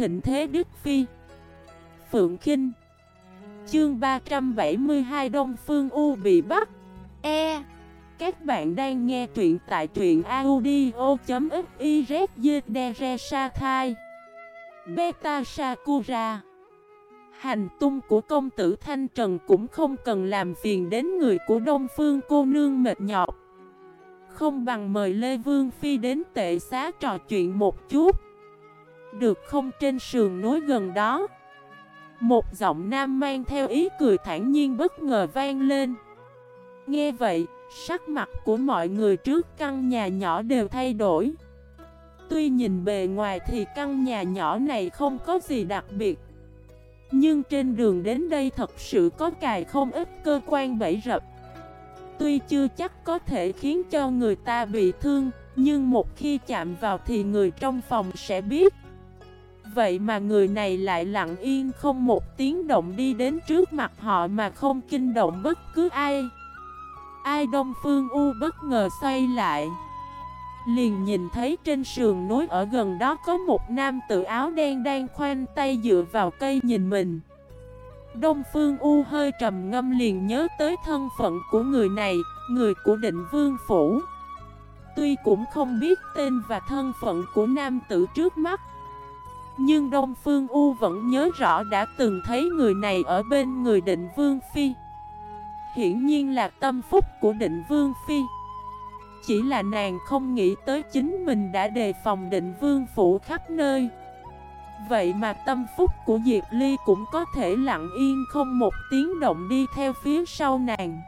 thịnh thế Đức Phi. Phượng Kinh. Chương 372 Đông Phương U bị bắt. E. Các bạn đang nghe truyện tại truyện audio.xyz Beta Sakura. Hành tung của công tử Thanh Trần cũng không cần làm phiền đến người của Đông Phương cô nương mệt nhọc. Không bằng mời Lê Vương Phi đến tệ xá trò chuyện một chút. Được không trên sườn núi gần đó? Một giọng nam mang theo ý cười thản nhiên bất ngờ vang lên. Nghe vậy, sắc mặt của mọi người trước căn nhà nhỏ đều thay đổi. Tuy nhìn bề ngoài thì căn nhà nhỏ này không có gì đặc biệt. Nhưng trên đường đến đây thật sự có cài không ít cơ quan bẫy rập. Tuy chưa chắc có thể khiến cho người ta bị thương Nhưng một khi chạm vào thì người trong phòng sẽ biết. Vậy mà người này lại lặng yên không một tiếng động đi đến trước mặt họ mà không kinh động bất cứ ai. Ai Đông Phương U bất ngờ xoay lại. Liền nhìn thấy trên sườn núi ở gần đó có một nam tự áo đen đang khoanh tay dựa vào cây nhìn mình. Đông Phương U hơi trầm ngâm liền nhớ tới thân phận của người này, người của định vương phủ. Tuy cũng không biết tên và thân phận của nam tử trước mắt nhưng Đông Phương U vẫn nhớ rõ đã từng thấy người này ở bên người định vương phi. Hiển nhiên là tâm phúc của định vương phi. Chỉ là nàng không nghĩ tới chính mình đã đề phòng định vương phủ khắp nơi. Vậy mà tâm phúc của Diệp Ly cũng có thể lặng yên không một tiếng động đi theo phía sau nàng.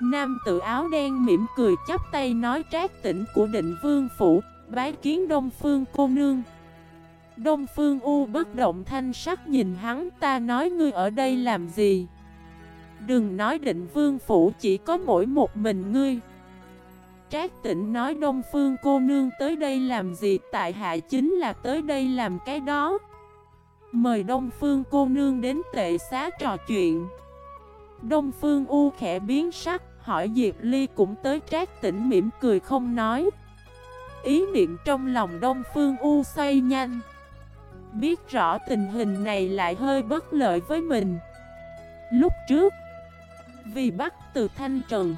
Nam tự áo đen mỉm cười chắp tay nói trác tỉnh của định vương phủ, Bái kiến Đông Phương cô nương. Đông Phương U bất động thanh sắc nhìn hắn, ta nói ngươi ở đây làm gì? Đừng nói định vương phủ, chỉ có mỗi một mình ngươi. Trác tịnh nói, Đông Phương cô nương tới đây làm gì? Tại hạ chính là tới đây làm cái đó. Mời Đông Phương cô nương đến tệ xá trò chuyện. Đông Phương U khẽ biến sắc, Hỏi Diệp Ly cũng tới, trác tỉnh mỉm cười không nói. Ý niệm trong lòng Đông Phương U xoay nhanh. Biết rõ tình hình này lại hơi bất lợi với mình. Lúc trước, Vì bắt từ Thanh Trần,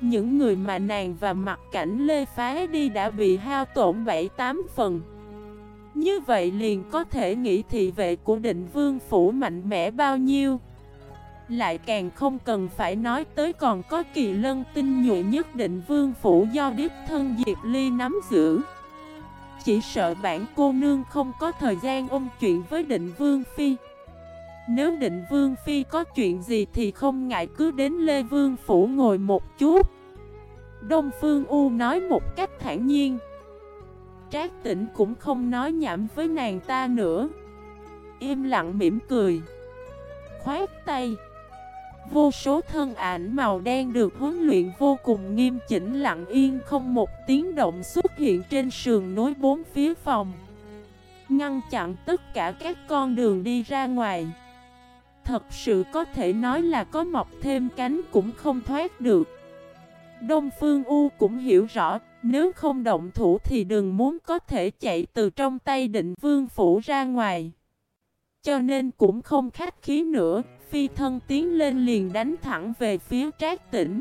những người mà nàng và mặt cảnh Lê Phá đi đã bị hao tổn 7-8 phần. Như vậy liền có thể nghĩ thị vệ của định vương phủ mạnh mẽ bao nhiêu. Lại càng không cần phải nói tới còn có kỳ lân tinh nhuệ nhất định vương phủ do đích thân Diệp Ly nắm giữ. Chỉ sợ bản cô nương không có thời gian ôm chuyện với định vương phi. Nếu định Vương Phi có chuyện gì thì không ngại cứ đến Lê Vương Phủ ngồi một chút. Đông Phương U nói một cách thản nhiên. Trác tỉnh cũng không nói nhảm với nàng ta nữa. Im lặng mỉm cười. Khoát tay. Vô số thân ảnh màu đen được huấn luyện vô cùng nghiêm chỉnh, lặng yên, không một tiếng động xuất hiện trên sườn nối bốn phía phòng. Ngăn chặn tất cả các con đường đi ra ngoài. Thật sự có thể nói là có mọc thêm cánh cũng không thoát được. Đông Phương U cũng hiểu rõ, Nếu không động thủ thì đừng muốn có thể chạy từ trong tay định vương phủ ra ngoài. Cho nên cũng không khách khí nữa. Phi thân tiến lên liền đánh thẳng về phía trác tỉnh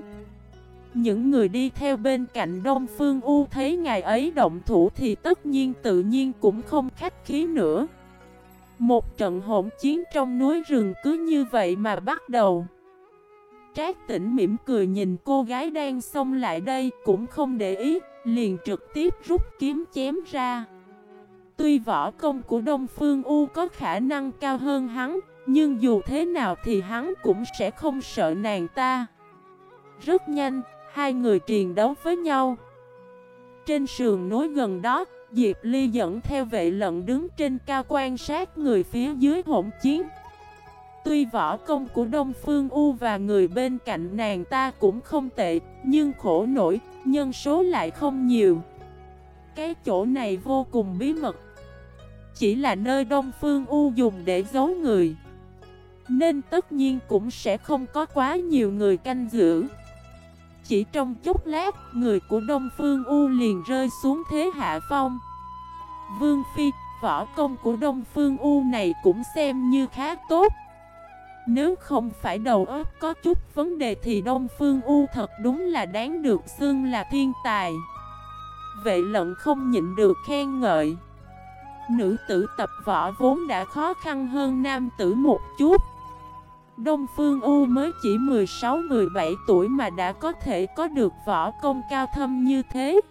Những người đi theo bên cạnh Đông Phương U thấy ngài ấy động thủ thì tất nhiên tự nhiên cũng không khách khí nữa. Một trận hỗn chiến trong núi rừng cứ như vậy mà bắt đầu. Trác tỉnh mỉm cười nhìn cô gái đang xông lại đây cũng không để ý, Liền trực tiếp rút kiếm chém ra. Tuy võ công của Đông Phương U có khả năng cao hơn hắn nhưng dù thế nào thì hắn cũng sẽ không sợ nàng ta. Rất nhanh, hai người triền đấu với nhau. Trên sườn núi gần đó Diệp Ly dẫn theo vệ lận đứng trên cao quan sát người phía dưới hỗn chiến. Tuy võ công của Đông Phương U và người bên cạnh nàng ta cũng không tệ Nhưng khổ nổi, nhân số lại không nhiều. Cái chỗ này vô cùng bí mật. Chỉ là nơi Đông Phương U dùng để giấu người. Nên tất nhiên cũng sẽ không có quá nhiều người canh giữ. Chỉ trong chốc lát, người của Đông Phương U liền rơi xuống thế hạ phong. Vương Phi, võ công của Đông Phương U này cũng xem như khá tốt. Nếu không phải đầu óc có chút vấn đề thì Đông Phương U thật đúng là đáng được xưng là thiên tài. Vệ lận không nhịn được khen ngợi. Nữ tử tập võ vốn đã khó khăn hơn nam tử một chút. Đông Phương U mới chỉ 16-17 tuổi mà đã có thể có được võ công cao thâm như thế.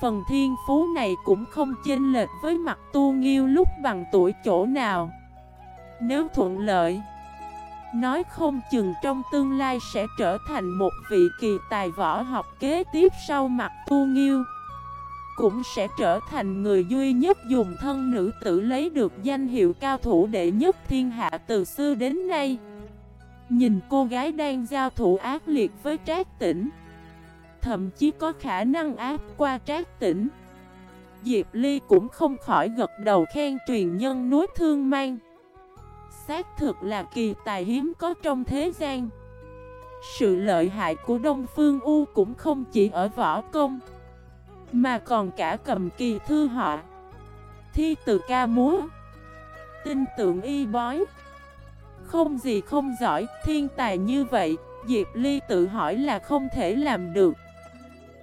Phần thiên phú này cũng không chênh lệch với mặt tu nghiêu lúc bằng tuổi chỗ nào. Nếu thuận lợi, Nói không chừng trong tương lai sẽ trở thành một vị kỳ tài võ học kế tiếp sau mặt tu nghiêu. Cũng sẽ trở thành người duy nhất dùng thân nữ tử lấy được danh hiệu cao thủ đệ nhất thiên hạ từ xưa đến nay. Nhìn cô gái đang giao thủ ác liệt với trác tỉnh Thậm chí có khả năng áp qua trác tỉnh Diệp Ly cũng không khỏi gật đầu khen truyền nhân núi thương mang. Xác thực là kỳ tài hiếm có trong thế gian. Sự lợi hại của Đông Phương U cũng không chỉ ở võ công. Mà còn cả cầm kỳ thư họ. Thi từ ca múa. Tinh tượng y bói. Không gì không giỏi, thiên tài như vậy Diệp Ly tự hỏi là không thể làm được.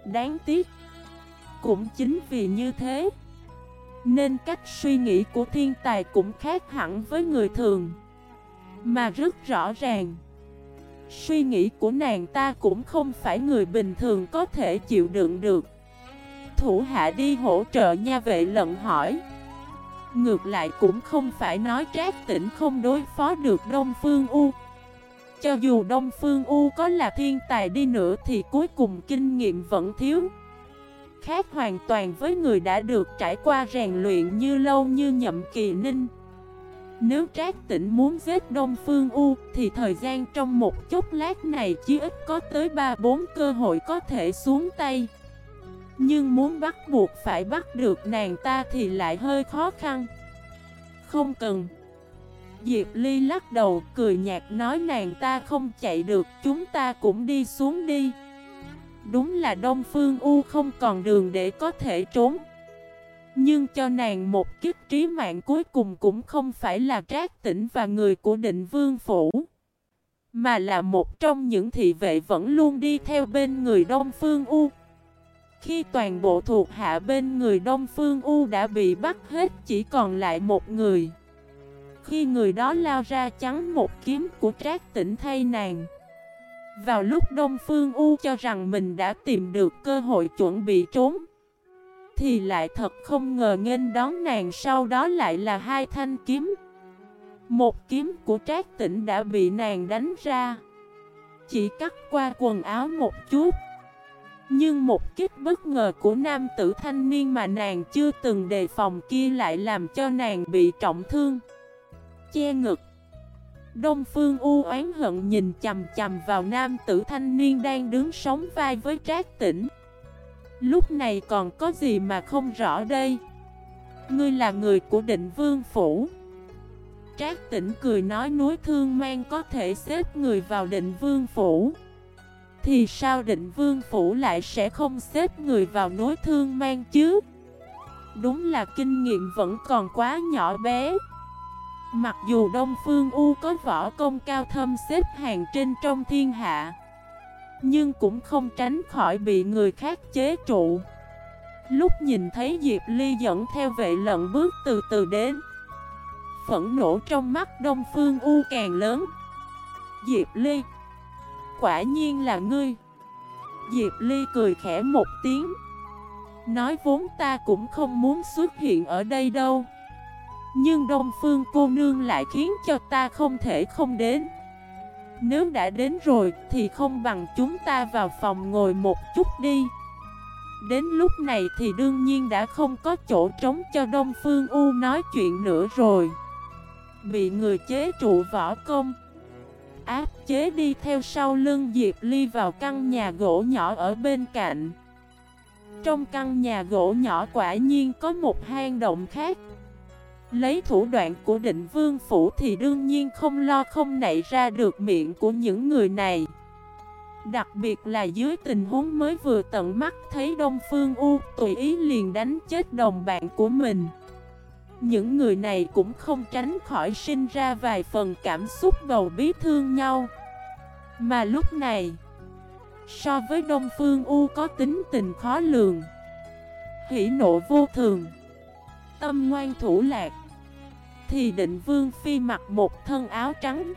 Đáng tiếc. Cũng chính vì như thế Nên cách suy nghĩ của thiên tài cũng khác hẳn với người thường. Mà rất rõ ràng Suy nghĩ của nàng ta cũng không phải người bình thường có thể chịu đựng được. Thủ hạ đi hỗ trợ nha vệ lận hỏi. Ngược lại cũng không phải nói trác tỉnh không đối phó được Đông Phương U. Cho dù Đông Phương U có là thiên tài đi nữa thì cuối cùng kinh nghiệm vẫn thiếu. Khác hoàn toàn với người đã được trải qua rèn luyện như lâu như nhậm kỳ ninh. Nếu trác tỉnh muốn giết Đông Phương U thì thời gian trong một chút lát này chỉ ít có tới 3-4 cơ hội có thể xuống tay. Nhưng muốn bắt buộc phải bắt được nàng ta thì lại hơi khó khăn. Không cần. Diệp Ly lắc đầu, cười nhạt nói nàng ta không chạy được, chúng ta cũng đi xuống đi. Đúng là Đông Phương U không còn đường để có thể trốn. Nhưng cho nàng một kiếp trí mạng cuối cùng cũng không phải là trác tỉnh và người của định vương phủ, Mà là một trong những thị vệ vẫn luôn đi theo bên người Đông Phương U. Khi toàn bộ thuộc hạ bên người Đông Phương U đã bị bắt hết chỉ còn lại một người. Khi người đó lao ra chắn một kiếm của trác tỉnh thay nàng. Vào lúc Đông Phương U cho rằng mình đã tìm được cơ hội chuẩn bị trốn, Thì lại thật không ngờ nghênh đón nàng sau đó lại là hai thanh kiếm. Một kiếm của trác tỉnh đã bị nàng đánh ra. Chỉ cắt qua quần áo một chút nhưng một kích bất ngờ của nam tử thanh niên mà nàng chưa từng đề phòng kia lại làm cho nàng bị trọng thương. Che ngực. Đông Phương u oán hận nhìn chầm chầm vào nam tử thanh niên đang đứng sống vai với trác tỉnh Lúc này còn có gì mà không rõ đây? Ngươi là người của định vương phủ. Trác tỉnh cười nói, núi thương mang có thể xếp người vào định vương phủ. Thì sao định vương phủ lại sẽ không xếp người vào núi thương mang chứ? Đúng là kinh nghiệm vẫn còn quá nhỏ bé. Mặc dù Đông Phương U có võ công cao thâm xếp hàng trên trong thiên hạ, Nhưng cũng không tránh khỏi bị người khác chế trụ. Lúc nhìn thấy Diệp Ly dẫn theo vệ lận bước từ từ đến, Phẫn nộ trong mắt Đông Phương U càng lớn. Diệp Ly Quả nhiên là ngươi. Diệp Ly cười khẽ một tiếng. Nói vốn ta cũng không muốn xuất hiện ở đây đâu. Nhưng Đông Phương cô nương lại khiến cho ta không thể không đến. Nếu đã đến rồi thì không bằng chúng ta vào phòng ngồi một chút đi. Đến lúc này thì đương nhiên đã không có chỗ trống cho Đông Phương U nói chuyện nữa rồi. Bị người chế trụ võ công Áp chế đi theo sau lưng Diệp Ly vào căn nhà gỗ nhỏ ở bên cạnh. Trong căn nhà gỗ nhỏ quả nhiên có một hang động khác. Lấy thủ đoạn của định vương phủ thì đương nhiên không lo không nảy ra được miệng của những người này. Đặc biệt là dưới tình huống mới vừa tận mắt thấy Đông Phương U tùy ý liền đánh chết đồng bạn của mình. Những người này cũng không tránh khỏi sinh ra vài phần cảm xúc bầu bí thương nhau. Mà lúc này, So với Đông Phương U có tính tình khó lường Hỷ nộ vô thường, Tâm ngoan thủ lạc, Thì định Vương Phi mặc một thân áo trắng,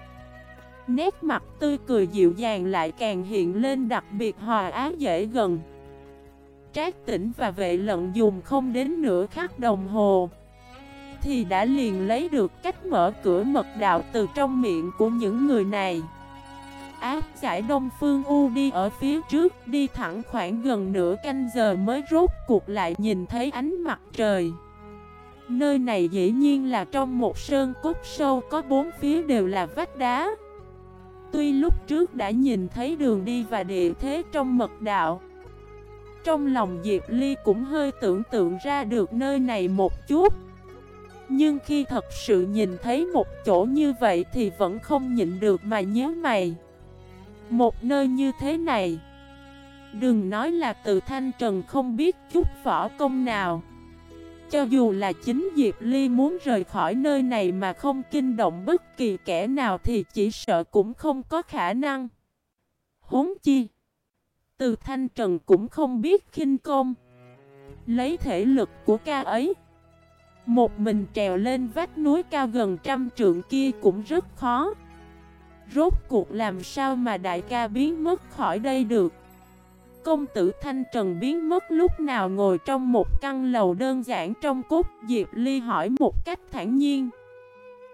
Nét mặt tươi cười dịu dàng lại càng hiện lên đặc biệt hòa á dễ gần. Trác tỉnh và vệ lận dùng không đến nửa khắc đồng hồ thì đã liền lấy được cách mở cửa mật đạo từ trong miệng của những người này. Áp giải Đông Phương U đi ở phía trước, Đi thẳng khoảng gần nửa canh giờ mới rốt cuộc lại nhìn thấy ánh mặt trời. Nơi này dĩ nhiên là trong một sơn cốt sâu, có bốn phía đều là vách đá. Tuy lúc trước đã nhìn thấy đường đi và địa thế trong mật đạo, Trong lòng Diệp Ly cũng hơi tưởng tượng ra được nơi này một chút. Nhưng khi thật sự nhìn thấy một chỗ như vậy thì vẫn không nhịn được mà nhớ mày Một nơi như thế này, Đừng nói là từ Thanh Trần không biết chút võ công nào cho dù là chính Diệp Ly muốn rời khỏi nơi này mà không kinh động bất kỳ kẻ nào thì chỉ sợ cũng không có khả năng. Huống chi. Từ Thanh Trần cũng không biết khinh công. Lấy thể lực của ca ấy. Một mình trèo lên vách núi cao gần trăm trượng kia cũng rất khó. Rốt cuộc làm sao mà đại ca biến mất khỏi đây được. Công tử Thanh Trần biến mất lúc nào ngồi trong một căn lầu đơn giản trong cốt Diệp Ly hỏi một cách thản nhiên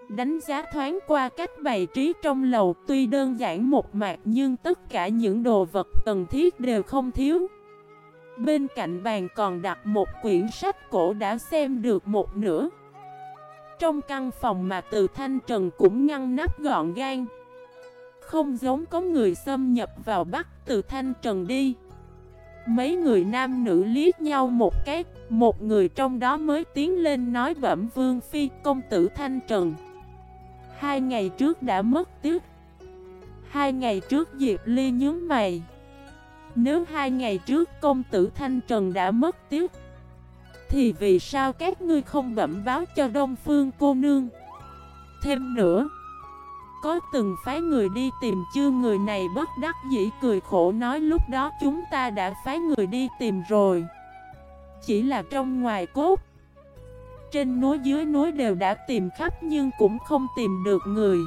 Đánh giá thoáng qua cách bày trí trong lầu, tuy đơn giản một mạc nhưng tất cả những đồ vật cần thiết đều không thiếu Bên cạnh bàn còn đặt một quyển sách cổ đã xem được một nửa. Trong căn phòng mà từ Thanh Trần cũng ngăn nắp gọn gan Không giống có người xâm nhập vào bắt từ Thanh Trần đi. Mấy người nam nữ liếc nhau một cái, Một người trong đó mới tiến lên nói bẩm Vương Phi, công tử Thanh Trần, Hai ngày trước đã mất tiếc Hai ngày trước Diệp Ly nhướng mày. Nếu hai ngày trước công tử Thanh Trần đã mất tiếc Thì vì sao các ngươi không bẩm báo cho Đông Phương cô nương? Thêm nữa, có từng phái người đi tìm chưa? Người này bất đắc dĩ cười khổ nói lúc đó chúng ta đã phái người đi tìm rồi. Chỉ là trong ngoài cốt, Trên núi dưới núi đều đã tìm khắp nhưng cũng không tìm được người.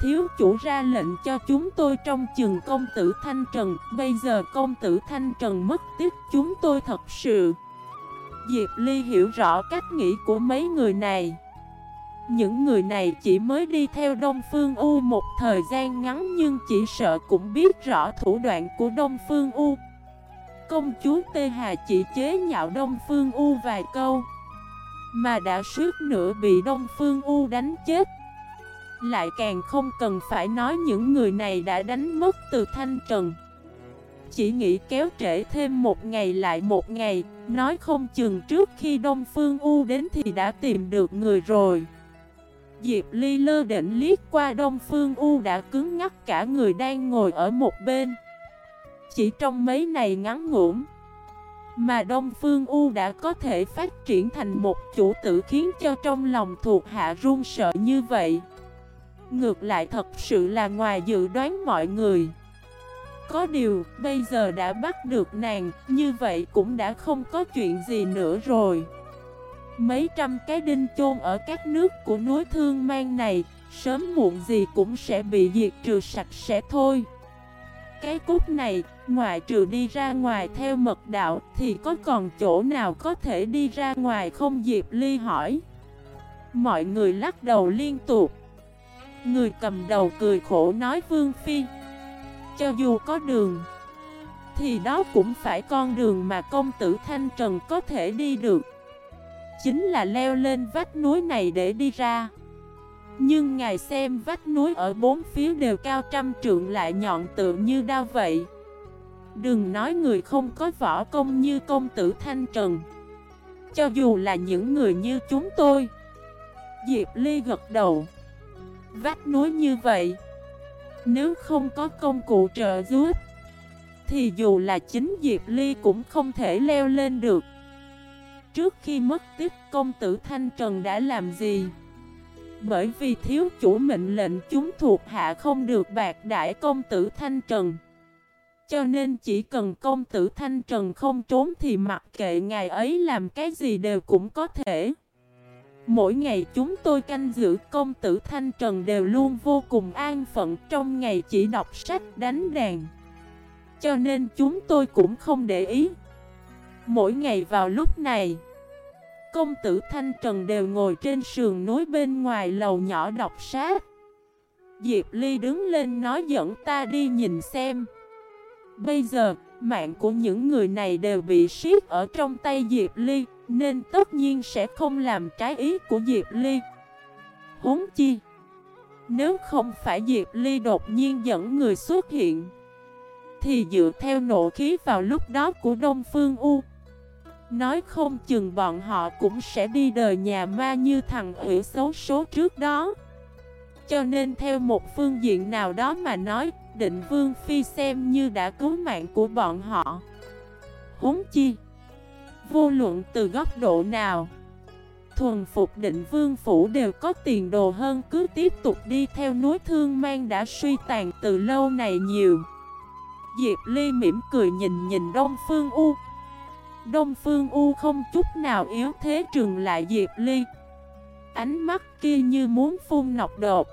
Thiếu chủ ra lệnh cho chúng tôi trong trường công tử Thanh Trần Bây giờ công tử Thanh Trần mất tích chúng tôi thật sự Diệp Ly hiểu rõ cách nghĩ của mấy người này những người này chỉ mới đi theo Đông Phương U một thời gian ngắn nhưng chỉ sợ cũng biết rõ thủ đoạn của Đông Phương U. Công chúa Tê Hà chỉ chế nhạo Đông Phương U vài câu, mà đã suốt nữa bị Đông Phương U đánh chết. Lại càng không cần phải nói những người này đã đánh mất từ Thanh Trần. Chỉ nghĩ kéo trễ thêm một ngày lại một ngày, nói không chừng trước khi Đông Phương U đến thì đã tìm được người rồi. Diệp Ly lơ định liếc qua Đông Phương U đã cứng ngắc cả người đang ngồi ở một bên Chỉ trong mấy ngày ngắn ngủn Mà Đông Phương U đã có thể phát triển thành một chủ tử khiến cho trong lòng thuộc hạ run sợ như vậy Ngược lại thật sự là ngoài dự đoán mọi người. Có điều, bây giờ đã bắt được nàng, như vậy cũng đã không có chuyện gì nữa rồi. Mấy trăm cái đinh chôn ở các nước của núi thương mang này Sớm muộn gì cũng sẽ bị diệt trừ sạch sẽ thôi. Cái cút này, ngoài trừ đi ra ngoài theo mật đạo Thì có còn chỗ nào có thể đi ra ngoài không Diệp Ly hỏi? Mọi người lắc đầu liên tục. Người cầm đầu cười khổ nói Vương Phi, Cho dù có đường, Thì đó cũng phải con đường mà công tử Thanh Trần có thể đi được. Chính là leo lên vách núi này để đi ra. Nhưng ngài xem vách núi ở bốn phía đều cao trăm trượng lại nhọn tựa như đao vậy. Đừng nói người không có võ công như công tử Thanh Trần. Cho dù là những người như chúng tôi. Diệp Ly gật đầu. Vách núi như vậy, Nếu không có công cụ trợ giúp, Thì dù là chính Diệp Ly cũng không thể leo lên được. Trước khi mất tích, công tử Thanh Trần đã làm gì? Bởi vì thiếu chủ mệnh lệnh chúng thuộc hạ không được bạc đại công tử Thanh Trần. Cho nên chỉ cần công tử Thanh Trần không trốn thì mặc kệ ngài ấy làm cái gì đều cũng có thể. Mỗi ngày chúng tôi canh giữ công tử Thanh Trần đều luôn vô cùng an phận trong ngày chỉ đọc sách đánh đàn. Cho nên chúng tôi cũng không để ý. Mỗi ngày vào lúc này Công tử Thanh Trần đều ngồi trên sườn núi bên ngoài lầu nhỏ đọc sách. Diệp Ly đứng lên nói dẫn ta đi nhìn xem. Bây giờ, mạng của những người này đều bị siết ở trong tay Diệp Ly. Nên tất nhiên sẽ không làm trái ý của Diệp Ly. Huống chi, Nếu không phải Diệp Ly đột nhiên dẫn người xuất hiện, Thì dựa theo nộ khí vào lúc đó của Đông Phương U, Nói không chừng bọn họ cũng sẽ đi đời nhà ma như thằng ủy xấu số trước đó. Cho nên theo một phương diện nào đó mà nói, Định Vương Phi xem như đã cứu mạng của bọn họ. Huống chi Vô luận từ góc độ nào. Thuần phục định vương phủ đều có tiền đồ hơn, cứ tiếp tục đi theo núi thương mang đã suy tàn từ lâu này nhiều. Diệp Ly mỉm cười nhìn nhìn Đông Phương U. Đông Phương U không chút nào yếu thế trừng lại Diệp Ly. Ánh mắt kia như muốn phun nọc đột.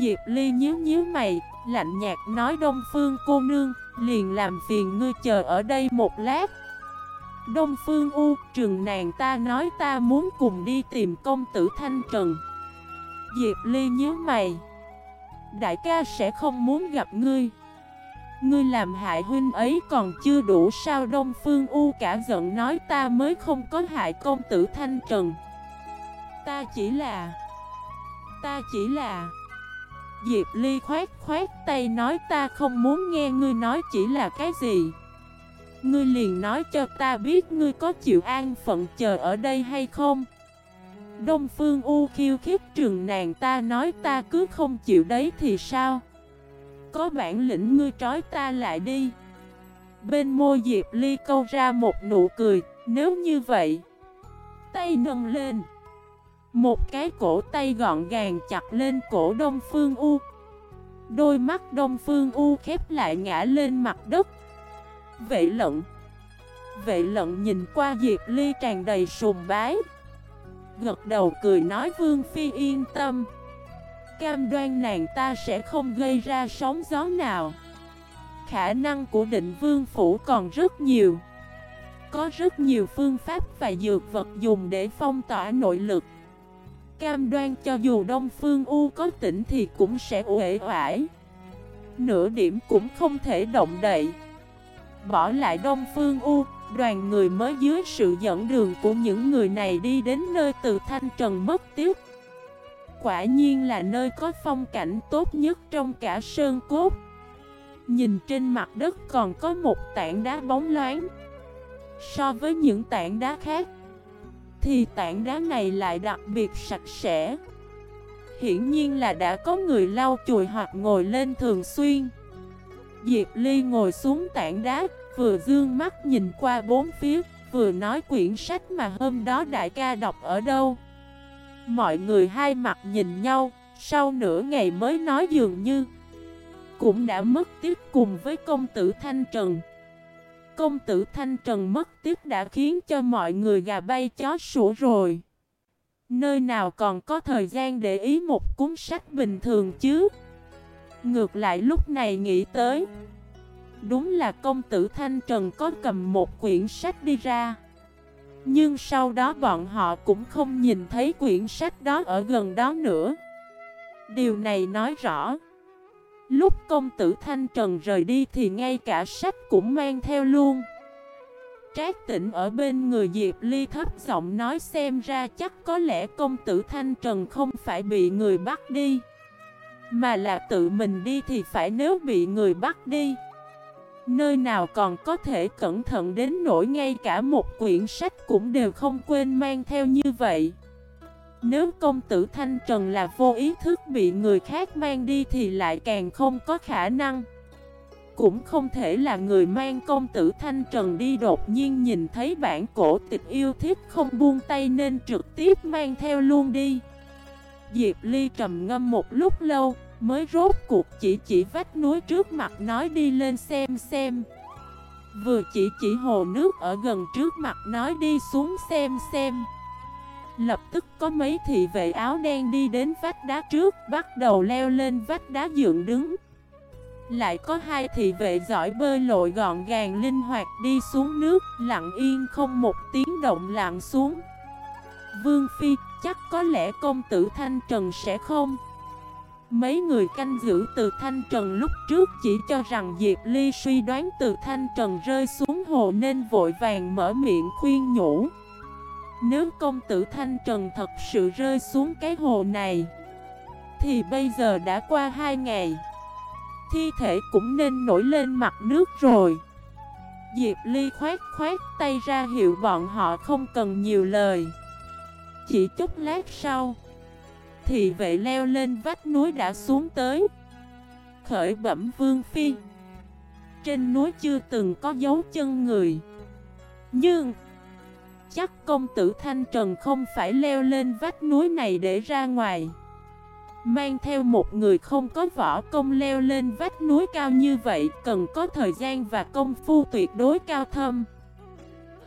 Diệp Ly nhíu nhíu mày, Lạnh nhạt nói, Đông Phương cô nương, Liền làm phiền ngươi chờ ở đây một lát. Đông Phương U trừng nàng ta nói ta muốn cùng đi tìm công tử Thanh Trần. Diệp Ly nhớ mày. Đại ca sẽ không muốn gặp ngươi. Ngươi làm hại huynh ấy còn chưa đủ sao Đông Phương U cả giận nói ta mới không có hại công tử Thanh Trần. Ta chỉ là, Ta chỉ là. Diệp Ly khoát khoát tay nói ta không muốn nghe ngươi nói chỉ là cái gì. Ngươi liền nói cho ta biết ngươi có chịu an phận chờ ở đây hay không? Đông Phương U khiêu khích trường nàng ta nói ta cứ không chịu đấy thì sao? Có bản lĩnh ngươi trói ta lại đi. Bên môi Diệp Ly câu ra một nụ cười, Nếu như vậy, Tay nâng lên. Một cái cổ tay gọn gàng chặt lên cổ Đông Phương U. Đôi mắt Đông Phương U khép lại ngã lên mặt đất. Vệ lận. Vệ lận nhìn qua Diệp Ly tràn đầy sùng bái. Gật đầu cười nói Vương Phi yên tâm. Cam đoan nàng ta sẽ không gây ra sóng gió nào. Khả năng của định vương phủ còn rất nhiều. Có rất nhiều phương pháp và dược vật dùng để phong tỏa nội lực. Cam đoan cho dù Đông Phương U có tỉnh thì cũng sẽ uể oải. Nửa điểm cũng không thể động đậy. Bỏ lại Đông Phương U, Đoàn người mới dưới sự dẫn đường của những người này đi đến nơi từ Thanh Trần mất tiếc. Quả nhiên là nơi có phong cảnh tốt nhất trong cả sơn cốt. Nhìn trên mặt đất còn có một tảng đá bóng loáng. So với những tảng đá khác, Thì tảng đá này lại đặc biệt sạch sẽ. Hiển nhiên là đã có người lau chùi hoặc ngồi lên thường xuyên. Diệp Ly ngồi xuống tảng đá Vừa dương mắt nhìn qua bốn phía Vừa nói quyển sách mà hôm đó đại ca đọc ở đâu. Mọi người hai mặt nhìn nhau, sau nửa ngày mới nói dường như Cũng đã mất tiếc cùng với công tử Thanh Trần. Công tử Thanh Trần mất tiếc đã khiến cho mọi người gà bay chó sủa rồi. Nơi nào còn có thời gian để ý một cuốn sách bình thường chứ? Ngược lại lúc này nghĩ tới. Đúng là công tử Thanh Trần có cầm một quyển sách đi ra. Nhưng sau đó bọn họ cũng không nhìn thấy quyển sách đó ở gần đó nữa. Điều này nói rõ. Lúc công tử Thanh Trần rời đi thì ngay cả sách cũng mang theo luôn. Trác tỉnh ở bên người Diệp Ly thấp giọng nói xem ra chắc có lẽ công tử Thanh Trần không phải bị người bắt đi. Mà là tự mình đi thì phải nếu bị người bắt đi. Nơi nào còn có thể cẩn thận đến nỗi ngay cả một quyển sách cũng đều không quên mang theo như vậy. Nếu công tử Thanh Trần là vô ý thức bị người khác mang đi thì lại càng không có khả năng. Cũng không thể là người mang công tử Thanh Trần đi đột nhiên nhìn thấy bản cổ tịch yêu thích không buông tay nên trực tiếp mang theo luôn đi. Diệp Ly trầm ngâm một lúc lâu, mới rốt cuộc chỉ chỉ vách núi trước mặt nói đi lên xem xem. Vừa chỉ chỉ hồ nước ở gần trước mặt nói đi xuống xem xem. Lập tức có mấy thị vệ áo đen đi đến vách đá trước, bắt đầu leo lên vách đá dựng đứng. Lại có hai thị vệ giỏi bơi lội gọn gàng linh hoạt đi xuống nước, lặng yên không một tiếng động lặng xuống. Vương Phi, chắc có lẽ công tử Thanh Trần sẽ không? Mấy người canh giữ từ Thanh Trần lúc trước chỉ cho rằng Diệp Ly suy đoán từ Thanh Trần rơi xuống hồ nên vội vàng mở miệng khuyên nhủ. Nếu công tử Thanh Trần thật sự rơi xuống cái hồ này Thì bây giờ đã qua hai ngày Thi thể cũng nên nổi lên mặt nước rồi Diệp Ly khoát khoát tay ra hiệu bọn họ không cần nhiều lời chỉ chút lát sau Thì vệ leo lên vách núi đã xuống tới. Khởi bẩm Vương Phi, Trên núi chưa từng có dấu chân người. Nhưng, chắc công tử Thanh Trần không phải leo lên vách núi này để ra ngoài. Mang theo một người không có võ công leo lên vách núi cao như vậy, Cần có thời gian và công phu tuyệt đối cao thâm.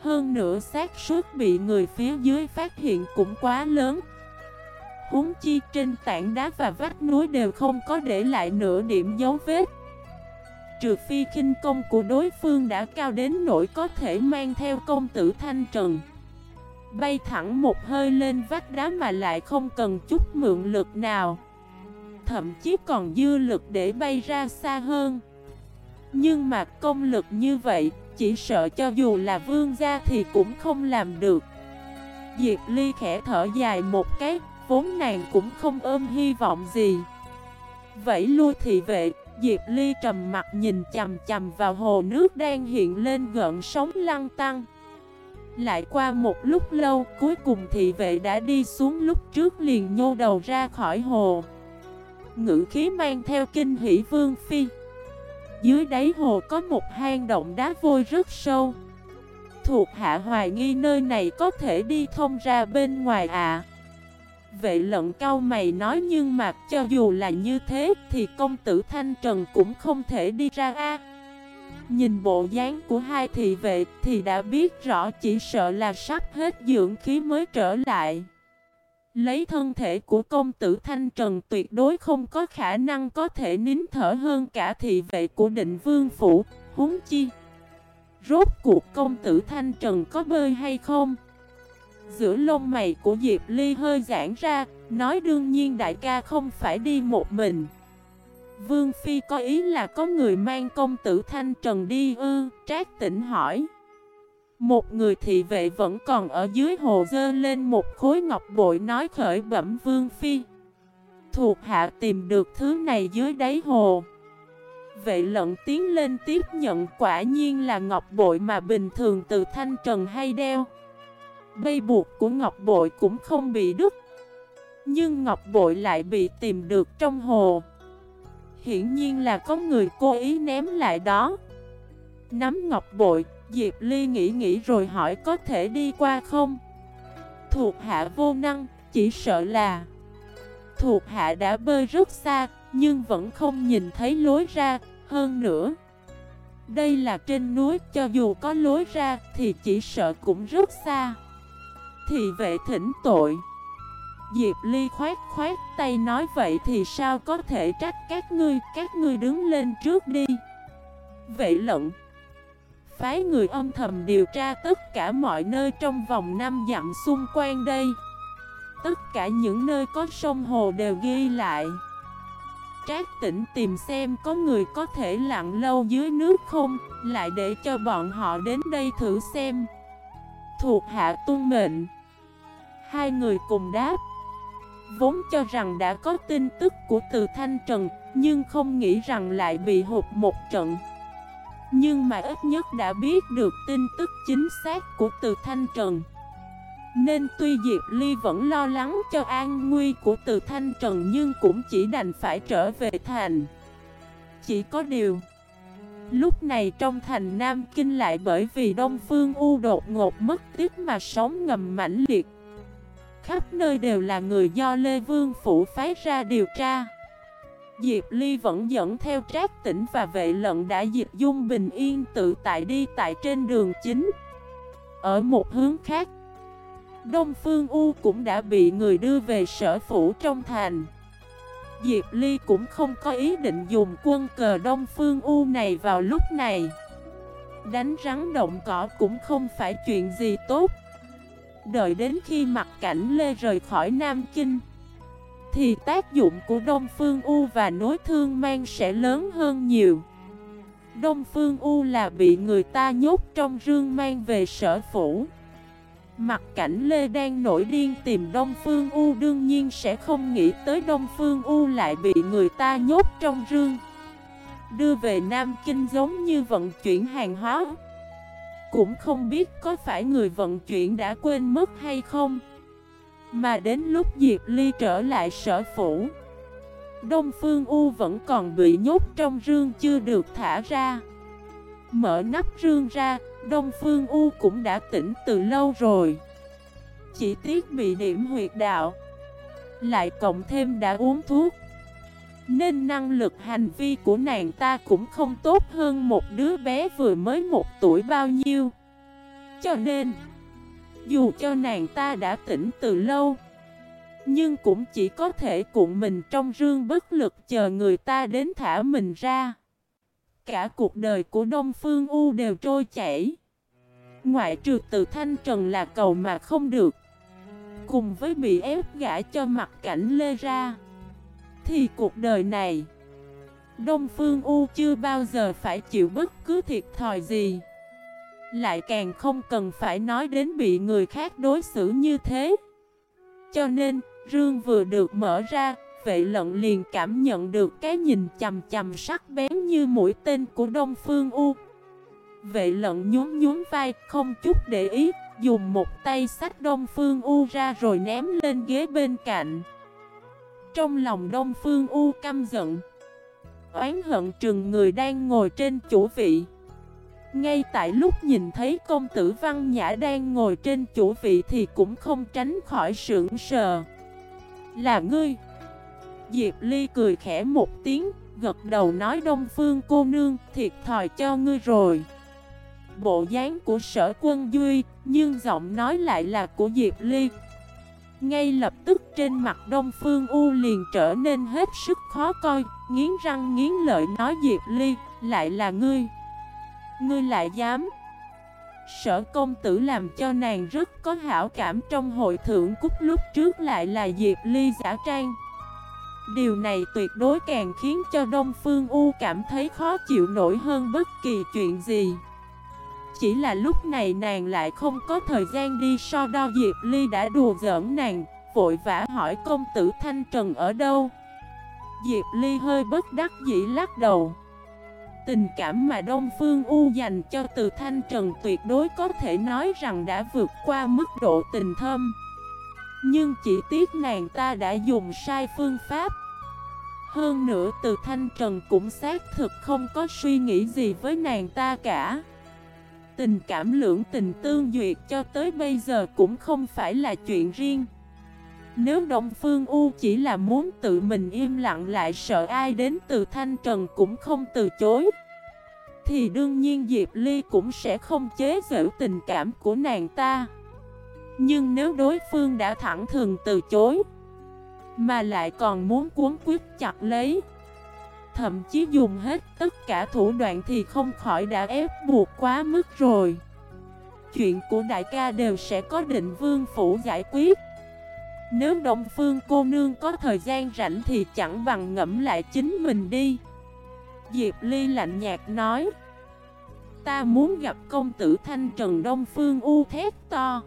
Hơn nữa xác suất bị người phía dưới phát hiện cũng quá lớn. Huống chi trên tảng đá và vách núi đều không có để lại nửa điểm dấu vết. Trừ phi khinh công của đối phương đã cao đến nỗi có thể mang theo công tử Thanh Trần. Bay thẳng một hơi lên vách đá mà lại không cần chút mượn lực nào. Thậm chí còn dư lực để bay ra xa hơn. Nhưng mà công lực như vậy chỉ sợ cho dù là vương gia thì cũng không làm được Diệp Ly khẽ thở dài một cái Vốn nàng cũng không ôm hy vọng gì Vậy lui thị vệ Diệp Ly trầm mặt nhìn chầm chầm vào hồ nước đang hiện lên gợn sóng lăng tăng lại qua một lúc lâu, cuối cùng thị vệ đã đi xuống lúc trước liền nhô đầu ra khỏi hồ. Ngữ khí mang theo kinh hỷ vương phi. Dưới đáy hồ có một hang động đá vôi rất sâu. Thuộc hạ hoài nghi nơi này có thể đi thông ra bên ngoài ạ. À. Vệ lận cao mày nói nhưng mà cho dù là như thế thì công tử Thanh Trần cũng không thể đi ra a. Nhìn bộ dáng của hai thị vệ thì đã biết rõ chỉ sợ là sắp hết dưỡng khí mới trở lại. Lấy thân thể của công tử Thanh Trần tuyệt đối không có khả năng có thể nín thở hơn cả thị vệ của định vương phủ, huống chi. Rốt cuộc công tử Thanh Trần có bơi hay không? Giữa lông mày của Diệp Ly hơi giãn ra, nói đương nhiên đại ca không phải đi một mình. Vương Phi có ý là có người mang công tử Thanh Trần đi ư, trác tỉnh hỏi. Một người thị vệ vẫn còn ở dưới hồ dơ lên một khối ngọc bội nói khởi bẩm Vương Phi. Thuộc hạ tìm được thứ này dưới đáy hồ. Vệ lận tiến lên tiếp nhận quả nhiên là ngọc bội mà bình thường từ Thanh Trần hay đeo. Bây buộc của ngọc bội cũng không bị đứt. Nhưng ngọc bội lại bị tìm được trong hồ. Hiển nhiên là có người cố ý ném lại đó Nắm ngọc bội Diệp Ly nghĩ nghĩ rồi hỏi có thể đi qua không? Thuộc hạ vô năng Chỉ sợ là Thuộc hạ đã bơi rất xa Nhưng vẫn không nhìn thấy lối ra. Hơn nữa Đây là trên núi Cho dù có lối ra Thì chỉ sợ cũng rất xa. Thì vệ thỉnh tội. Diệp Ly khoát khoát tay nói vậy thì sao có thể trách các ngươi, các ngươi đứng lên trước đi. Vậy lận, phái người âm thầm điều tra tất cả mọi nơi trong vòng 5 dặm xung quanh đây. Tất cả những nơi có sông hồ đều ghi lại. Trác tỉnh tìm xem có người có thể lặn lâu dưới nước không, lại để cho bọn họ đến đây thử xem. Thuộc hạ tuân mệnh. Hai người cùng đáp. Vốn cho rằng đã có tin tức của từ Thanh Trần Nhưng không nghĩ rằng lại bị hụt một trận nhưng mà ít nhất đã biết được tin tức chính xác của từ Thanh Trần. Nên tuy Diệp Ly vẫn lo lắng cho an nguy của từ Thanh Trần Nhưng cũng chỉ đành phải trở về thành. Chỉ có điều, Lúc này trong thành Nam Kinh lại bởi vì Đông Phương U đột ngột mất tiếc mà sóng ngầm mãnh liệt. Khắp nơi đều là người do Lê Vương Phủ phái ra điều tra. Diệp Ly vẫn dẫn theo trác tỉnh và vệ lận đã diệt dung bình yên tự tại đi tại trên đường chính. Ở một hướng khác, Đông Phương U cũng đã bị người đưa về sở phủ trong thành. Diệp Ly cũng không có ý định dùng quân cờ Đông Phương U này vào lúc này. Đánh rắn động cỏ cũng không phải chuyện gì tốt. Đợi đến khi mặt cảnh Lê rời khỏi Nam Kinh thì tác dụng của Đông Phương U và nối thương mang sẽ lớn hơn nhiều. Đông Phương U là bị người ta nhốt trong rương mang về sở phủ. Mặt cảnh Lê đang nổi điên tìm Đông Phương U đương nhiên sẽ không nghĩ tới Đông Phương U lại bị người ta nhốt trong rương. Đưa về Nam Kinh giống như vận chuyển hàng hóa. Cũng không biết có phải người vận chuyển đã quên mất hay không. Mà đến lúc Diệp Ly trở lại sở phủ Đông Phương U vẫn còn bị nhốt trong rương chưa được thả ra. Mở nắp rương ra, Đông Phương U cũng đã tỉnh từ lâu rồi. Chỉ tiếc bị điểm huyệt đạo Lại cộng thêm đã uống thuốc. Nên năng lực hành vi của nàng ta cũng không tốt hơn một đứa bé vừa mới một tuổi bao nhiêu. Cho nên dù cho nàng ta đã tỉnh từ lâu, Nhưng cũng chỉ có thể cuộn mình trong rương bất lực chờ người ta đến thả mình ra. Cả cuộc đời của Đông Phương U đều trôi chảy. Ngoại trừ từ Thanh Trần là cầu mà không được. Cùng với bị ép gã cho mặt cảnh lê ra, Thì cuộc đời này, Đông Phương U chưa bao giờ phải chịu bất cứ thiệt thòi gì. Lại càng không cần phải nói đến bị người khác đối xử như thế Cho nên, rương vừa được mở ra vệ lận liền cảm nhận được cái nhìn chầm chầm sắc bén như mũi tên của Đông Phương U. Vệ lận nhún nhún vai, không chút để ý, dùng một tay sách Đông Phương U ra rồi ném lên ghế bên cạnh. Trong lòng Đông Phương U căm giận, oán hận trừng người đang ngồi trên chủ vị. Ngay tại lúc nhìn thấy công tử Văn Nhã đang ngồi trên chủ vị thì cũng không tránh khỏi sưởng sờ. Là ngươi! Diệp Ly cười khẽ một tiếng, gật đầu nói Đông Phương cô nương, thiệt thòi cho ngươi rồi. Bộ dáng của sở quân Duy, nhưng giọng nói lại là của Diệp Ly. Ngay lập tức trên mặt Đông Phương U liền trở nên hết sức khó coi, nghiến răng nghiến lợi nói Diệp Ly, lại là ngươi. Ngươi lại dám. Sở công tử làm cho nàng rất có hảo cảm trong hội thượng cúc lúc trước lại là Diệp Ly giả trang. Điều này tuyệt đối càng khiến cho Đông Phương U cảm thấy khó chịu nổi hơn bất kỳ chuyện gì Chỉ là lúc này nàng lại không có thời gian đi so đo Diệp Ly đã đùa giỡn nàng, Vội vã hỏi công tử Thanh Trần ở đâu Diệp Ly hơi bất đắc dĩ lắc đầu Tình cảm mà Đông Phương U dành cho từ Thanh Trần tuyệt đối có thể nói rằng đã vượt qua mức độ tình thâm. Nhưng chỉ tiếc nàng ta đã dùng sai phương pháp. Hơn nữa, từ Thanh Trần cũng xác thực không có suy nghĩ gì với nàng ta cả. Tình cảm lưỡng tình tương duyệt cho tới bây giờ cũng không phải là chuyện riêng. Nếu Đông Phương U chỉ là muốn tự mình im lặng lại sợ ai đến từ Thanh Trần cũng không từ chối, Thì đương nhiên Diệp Ly cũng sẽ không chế giễu tình cảm của nàng ta. Nhưng nếu đối phương đã thẳng thường từ chối, Mà lại còn muốn cuốn quyết chặt lấy, Thậm chí dùng hết tất cả thủ đoạn thì không khỏi đã ép buộc quá mức rồi. Chuyện của đại ca đều sẽ có định vương phủ giải quyết. Nếu Đông Phương cô nương có thời gian rảnh thì chẳng bằng ngẫm lại chính mình đi. Diệp Ly lạnh nhạt nói. Ta muốn gặp công tử Thanh Trần Đông Phương U thét to.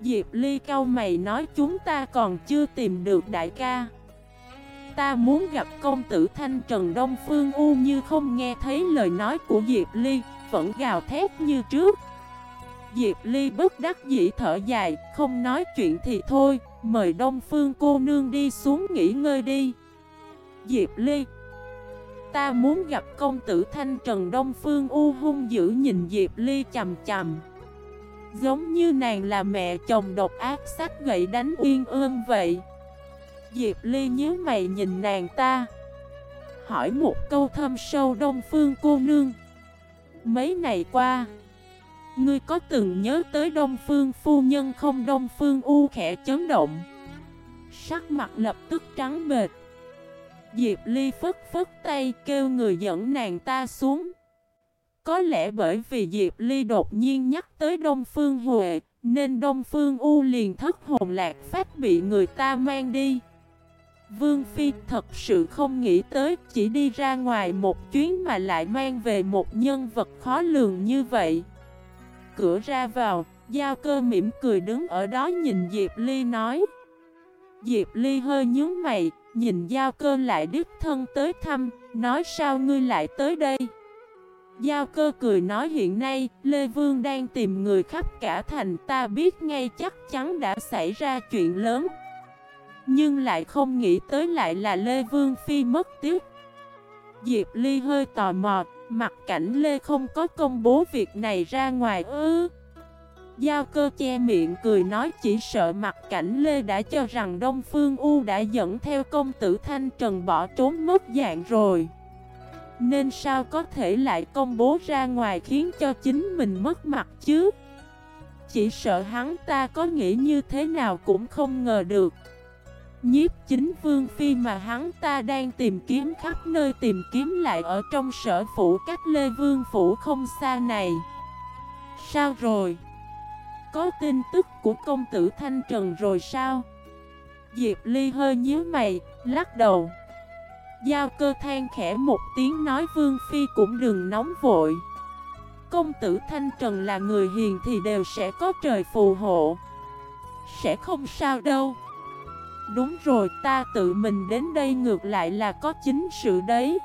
Diệp Ly cao mày nói, chúng ta còn chưa tìm được đại ca. Ta muốn gặp công tử Thanh Trần Đông Phương U như không nghe thấy lời nói của Diệp Ly, Vẫn gào thét như trước. Diệp Ly bất đắc dĩ thở dài, Không nói chuyện thì thôi. Mời Đông Phương cô nương đi xuống nghỉ ngơi đi. Diệp Ly ta muốn gặp công tử Thanh Trần Đông Phương U hung dữ nhìn Diệp Ly chầm chầm Giống như nàng là mẹ chồng độc ác sách gậy đánh uyên ương vậy. Diệp Ly nhớ mày nhìn nàng ta, Hỏi một câu thâm sâu Đông Phương cô nương. Mấy ngày qua Ngươi có từng nhớ tới Đông Phương phu nhân không? Đông Phương U khẽ chấn động. Sắc mặt lập tức trắng bệt Diệp Ly phất phất tay kêu người dẫn nàng ta xuống. Có lẽ bởi vì Diệp Ly đột nhiên nhắc tới Đông Phương Huệ, Nên Đông Phương U liền thất hồn lạc phát bị người ta mang đi. Vương Phi thật sự không nghĩ tới chỉ đi ra ngoài một chuyến mà lại mang về một nhân vật khó lường như vậy. Cửa ra vào, Giao cơ mỉm cười đứng ở đó nhìn Diệp Ly nói. Diệp Ly hơi nhướng mày, nhìn Giao cơ lại đích thân tới thăm, nói sao ngươi lại tới đây? Giao cơ cười nói hiện nay, Lê Vương đang tìm người khắp cả thành ta biết ngay chắc chắn đã xảy ra chuyện lớn. Nhưng lại không nghĩ tới lại là Lê Vương Phi mất tiếc. Diệp Ly hơi tò mò Mặt cảnh Lê không có công bố việc này ra ngoài ư? Giao cơ che miệng cười nói chỉ sợ mặt cảnh Lê đã cho rằng Đông Phương U đã dẫn theo công tử Thanh Trần bỏ trốn mất dạng rồi. Nên sao có thể lại công bố ra ngoài khiến cho chính mình mất mặt chứ? Chỉ sợ hắn ta có nghĩ như thế nào cũng không ngờ được. Nhiếp chính vương phi mà hắn ta đang tìm kiếm khắp nơi tìm kiếm lại ở trong sở phủ cách Lê Vương phủ không xa này. Sao rồi? Có tin tức của công tử Thanh Trần rồi sao? Diệp Ly hơi nhíu mày, lắc đầu. Giao cơ than khẽ một tiếng nói Vương Phi cũng đừng nóng vội. Công tử Thanh Trần là người hiền thì đều sẽ có trời phù hộ. Sẽ không sao đâu. Đúng rồi, ta tự mình đến đây ngược lại là có chính sự đấy.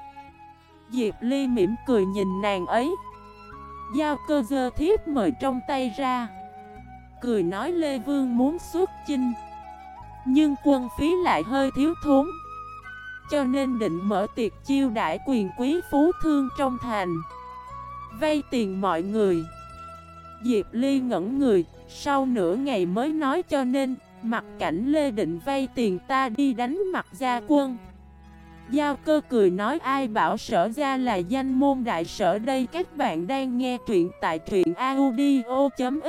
Diệp Ly mỉm cười nhìn nàng ấy. Giao cơ dơ thiếp mời trong tay ra. Cười nói Lê Vương muốn xuất chinh. Nhưng quân phí lại hơi thiếu thốn. Cho nên định mở tiệc chiêu đãi quyền quý phú thương trong thành. Vay tiền mọi người. Diệp Ly ngẩn người, Sau nửa ngày mới nói cho nên Mặt cảnh Lê Định vay tiền ta đi đánh mặt gia quân. Giao cơ cười nói ai bảo sở ra là danh môn đại sở đây, Các bạn đang nghe truyện tại truyện audio.fif